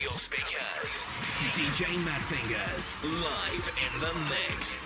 Your speakers. DJ Mad Fingers live in the mix.